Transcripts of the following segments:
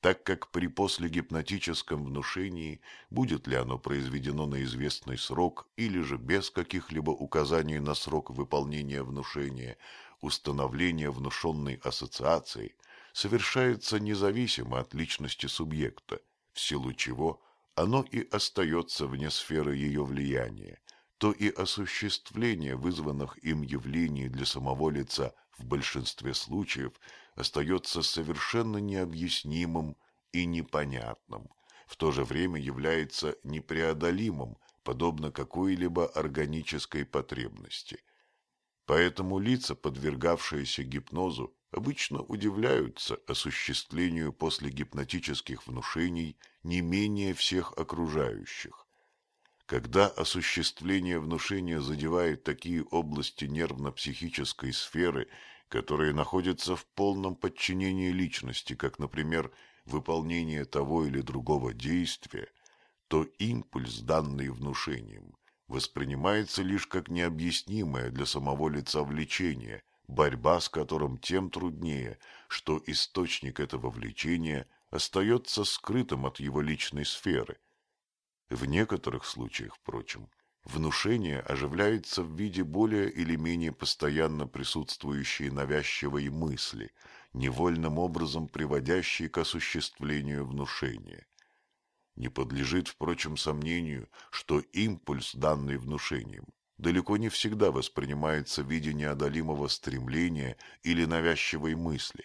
так как при послегипнотическом внушении, будет ли оно произведено на известный срок или же без каких-либо указаний на срок выполнения внушения, установление внушенной ассоциации совершается независимо от личности субъекта, в силу чего оно и остается вне сферы ее влияния, то и осуществление вызванных им явлений для самого лица в большинстве случаев остается совершенно необъяснимым и непонятным, в то же время является непреодолимым, подобно какой-либо органической потребности. Поэтому лица, подвергавшиеся гипнозу, обычно удивляются осуществлению после гипнотических внушений не менее всех окружающих. Когда осуществление внушения задевает такие области нервно-психической сферы, которые находятся в полном подчинении личности, как, например, выполнение того или другого действия, то импульс, данный внушением, воспринимается лишь как необъяснимое для самого лица влечение, борьба с которым тем труднее, что источник этого влечения остается скрытым от его личной сферы – в некоторых случаях, впрочем, внушение оживляется в виде более или менее постоянно присутствующей навязчивой мысли, невольным образом приводящей к осуществлению внушения. Не подлежит, впрочем, сомнению, что импульс, данный внушением, далеко не всегда воспринимается в виде неодолимого стремления или навязчивой мысли.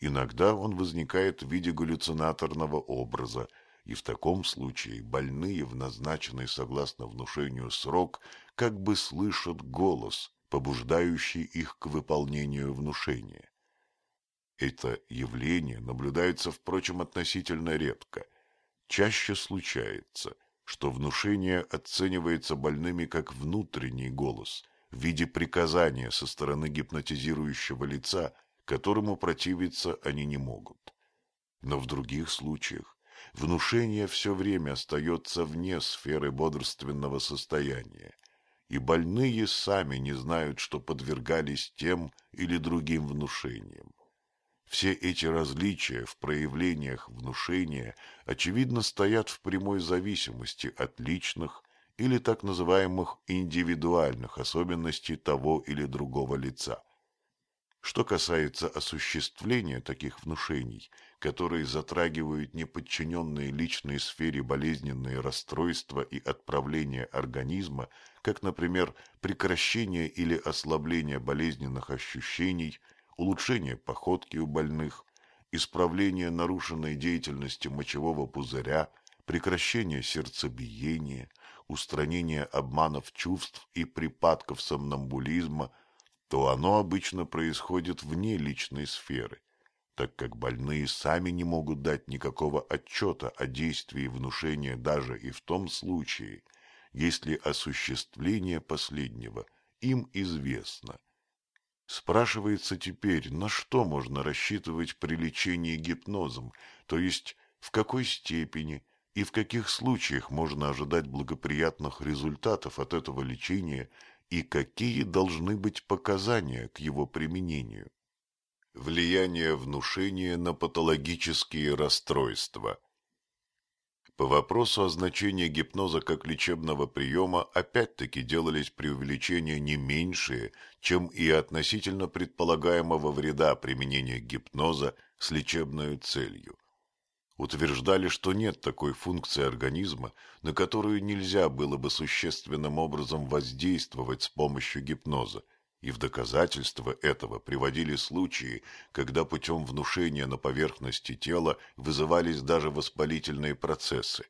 Иногда он возникает в виде галлюцинаторного образа – и в таком случае больные в назначенный согласно внушению срок как бы слышат голос, побуждающий их к выполнению внушения. Это явление наблюдается, впрочем, относительно редко. Чаще случается, что внушение оценивается больными как внутренний голос в виде приказания со стороны гипнотизирующего лица, которому противиться они не могут. Но в других случаях внушение все время остается вне сферы бодрственного состояния, и больные сами не знают, что подвергались тем или другим внушениям. Все эти различия в проявлениях внушения очевидно стоят в прямой зависимости от личных или так называемых индивидуальных особенностей того или другого лица. Что касается осуществления таких внушений – которые затрагивают неподчиненные личной сфере болезненные расстройства и отправления организма, как, например, прекращение или ослабление болезненных ощущений, улучшение походки у больных, исправление нарушенной деятельности мочевого пузыря, прекращение сердцебиения, устранение обманов чувств и припадков сомнамбулизма, то оно обычно происходит вне личной сферы так как больные сами не могут дать никакого отчета о действии внушения даже и в том случае, если осуществление последнего им известно. Спрашивается теперь, на что можно рассчитывать при лечении гипнозом, то есть в какой степени и в каких случаях можно ожидать благоприятных результатов от этого лечения и какие должны быть показания к его применению. Влияние внушения на патологические расстройства. По вопросу о значении гипноза как лечебного приема опять-таки делались преувеличения не меньшие, чем и относительно предполагаемого вреда применения гипноза с лечебной целью. Утверждали, что нет такой функции организма, на которую нельзя было бы существенным образом воздействовать с помощью гипноза – и в доказательство этого приводили случаи, когда путем внушения на поверхности тела вызывались даже воспалительные процессы.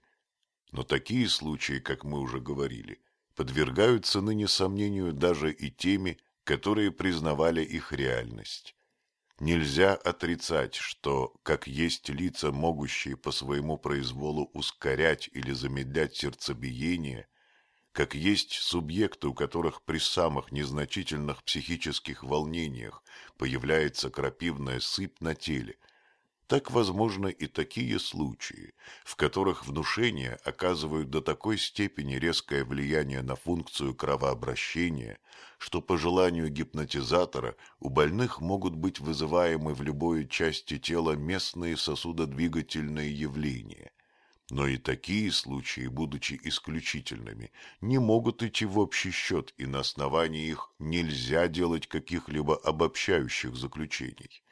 Но такие случаи, как мы уже говорили, подвергаются ныне сомнению даже и теми, которые признавали их реальность. Нельзя отрицать, что, как есть лица, могущие по своему произволу ускорять или замедлять сердцебиение, как есть субъекты, у которых при самых незначительных психических волнениях появляется крапивная сыпь на теле, так возможно и такие случаи, в которых внушения оказывают до такой степени резкое влияние на функцию кровообращения, что по желанию гипнотизатора у больных могут быть вызываемы в любой части тела местные сосудодвигательные явления. Но и такие случаи, будучи исключительными, не могут идти в общий счет, и на основании их нельзя делать каких-либо обобщающих заключений.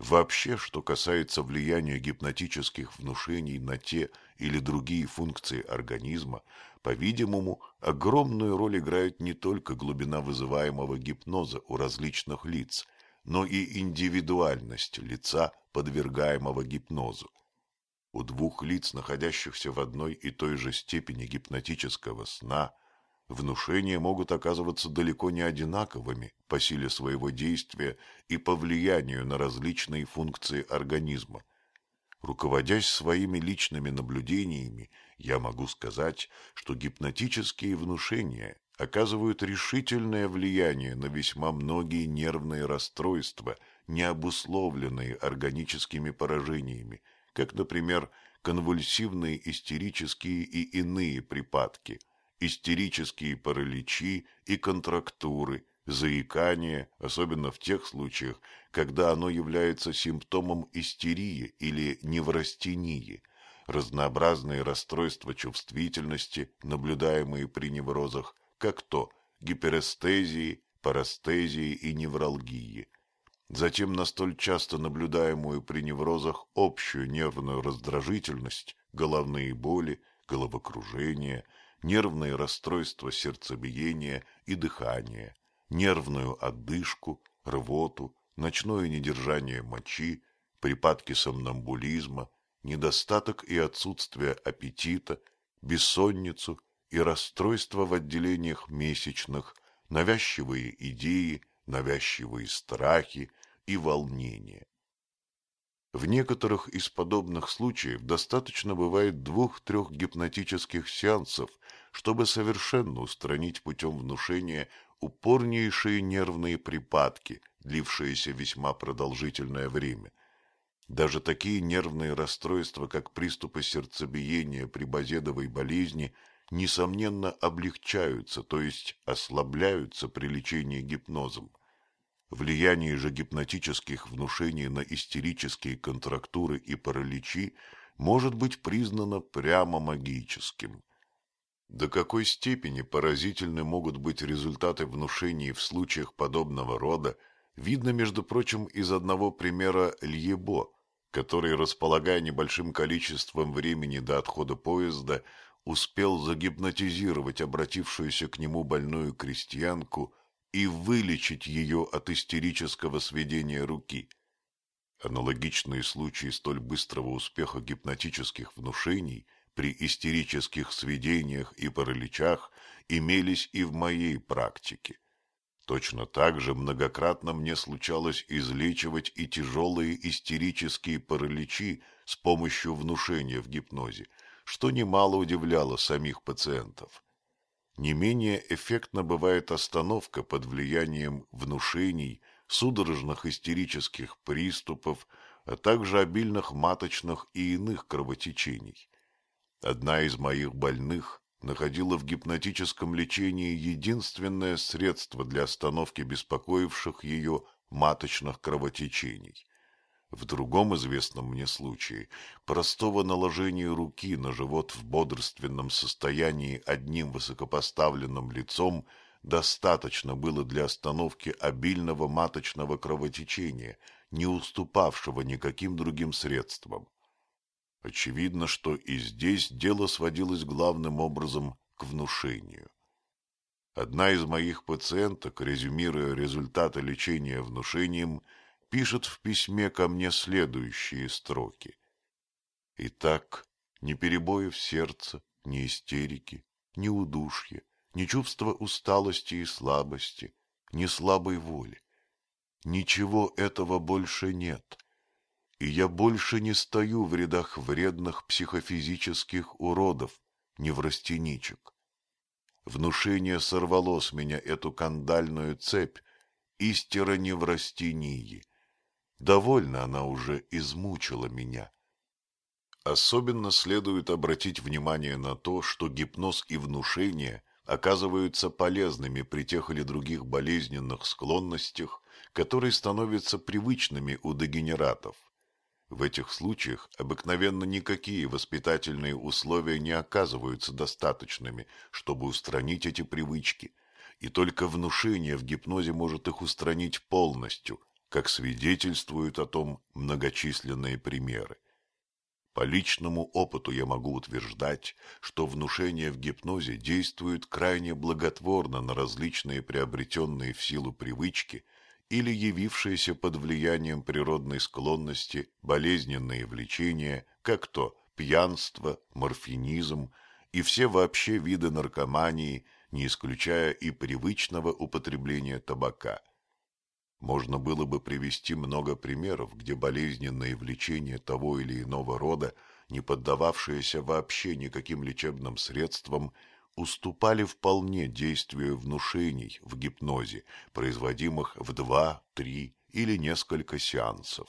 Вообще, что касается влияния гипнотических внушений на те или другие функции организма, по-видимому, огромную роль играет не только глубина вызываемого гипноза у различных лиц, но и индивидуальность лица, подвергаемого гипнозу. У двух лиц, находящихся в одной и той же степени гипнотического сна, внушения могут оказываться далеко не одинаковыми по силе своего действия и по влиянию на различные функции организма. Руководясь своими личными наблюдениями, я могу сказать, что гипнотические внушения оказывают решительное влияние на весьма многие нервные расстройства, не обусловленные органическими поражениями, как, например, конвульсивные истерические и иные припадки – истерические параличи и контрактуры, заикание, особенно в тех случаях, когда оно является симптомом истерии или неврастении, разнообразные расстройства чувствительности, наблюдаемые при неврозах, как то гиперестезии, парастезии и невралгии. Затем на столь часто наблюдаемую при неврозах общую нервную раздражительность, головные боли, головокружение – нервные расстройства сердцебиения и дыхания, нервную отдышку, рвоту, ночное недержание мочи, припадки сомнамбулизма, недостаток и отсутствие аппетита, бессонницу и расстройства в отделениях месячных, навязчивые идеи, навязчивые страхи и волнения. В некоторых из подобных случаев достаточно бывает двух-трех гипнотических сеансов, чтобы совершенно устранить путем внушения упорнейшие нервные припадки, длившиеся весьма продолжительное время. Даже такие нервные расстройства, как приступы сердцебиения при базедовой болезни, несомненно облегчаются, то есть ослабляются при лечении гипнозом. Влияние же гипнотических внушений на истерические контрактуры и параличи может быть признано прямо магическим. До какой степени поразительны могут быть результаты внушений в случаях подобного рода, видно, между прочим, из одного примера Льебо, который, располагая небольшим количеством времени до отхода поезда, успел загипнотизировать обратившуюся к нему больную крестьянку и вылечить ее от истерического сведения руки. Аналогичные случаи столь быстрого успеха гипнотических внушений при истерических сведениях и параличах имелись и в моей практике. Точно так же многократно мне случалось излечивать и тяжелые истерические параличи с помощью внушения в гипнозе, что немало удивляло самих пациентов. Не менее эффектно бывает остановка под влиянием внушений, судорожных истерических приступов, а также обильных маточных и иных кровотечений. Одна из моих больных находила в гипнотическом лечении единственное средство для остановки беспокоивших ее маточных кровотечений. В другом известном мне случае простого наложения руки на живот в бодрственном состоянии одним высокопоставленным лицом достаточно было для остановки обильного маточного кровотечения, не уступавшего никаким другим средствам. Очевидно, что и здесь дело сводилось главным образом к внушению. Одна из моих пациенток, резюмируя результаты лечения внушением, пишет в письме ко мне следующие строки. Итак, ни перебоев сердца, ни истерики, ни удушья, ни чувства усталости и слабости, ни слабой воли. Ничего этого больше нет, и я больше не стою в рядах вредных психофизических уродов, неврастеничек. Внушение сорвало с меня эту кандальную цепь, истера неврастении, Довольно она уже измучила меня. Особенно следует обратить внимание на то, что гипноз и внушение оказываются полезными при тех или других болезненных склонностях, которые становятся привычными у дегенератов. В этих случаях обыкновенно никакие воспитательные условия не оказываются достаточными, чтобы устранить эти привычки, и только внушение в гипнозе может их устранить полностью, как свидетельствуют о том многочисленные примеры. По личному опыту я могу утверждать, что внушение в гипнозе действует крайне благотворно на различные приобретенные в силу привычки или явившиеся под влиянием природной склонности болезненные влечения, как то пьянство, морфинизм и все вообще виды наркомании, не исключая и привычного употребления табака – можно было бы привести много примеров, где болезненные влечения того или иного рода, не поддававшиеся вообще никаким лечебным средствам, уступали вполне действию внушений в гипнозе, производимых в два, три или несколько сеансов.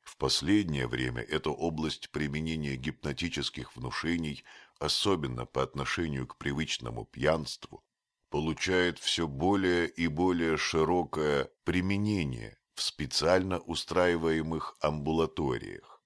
В последнее время эта область применения гипнотических внушений, особенно по отношению к привычному пьянству, получает все более и более широкое применение в специально устраиваемых амбулаториях.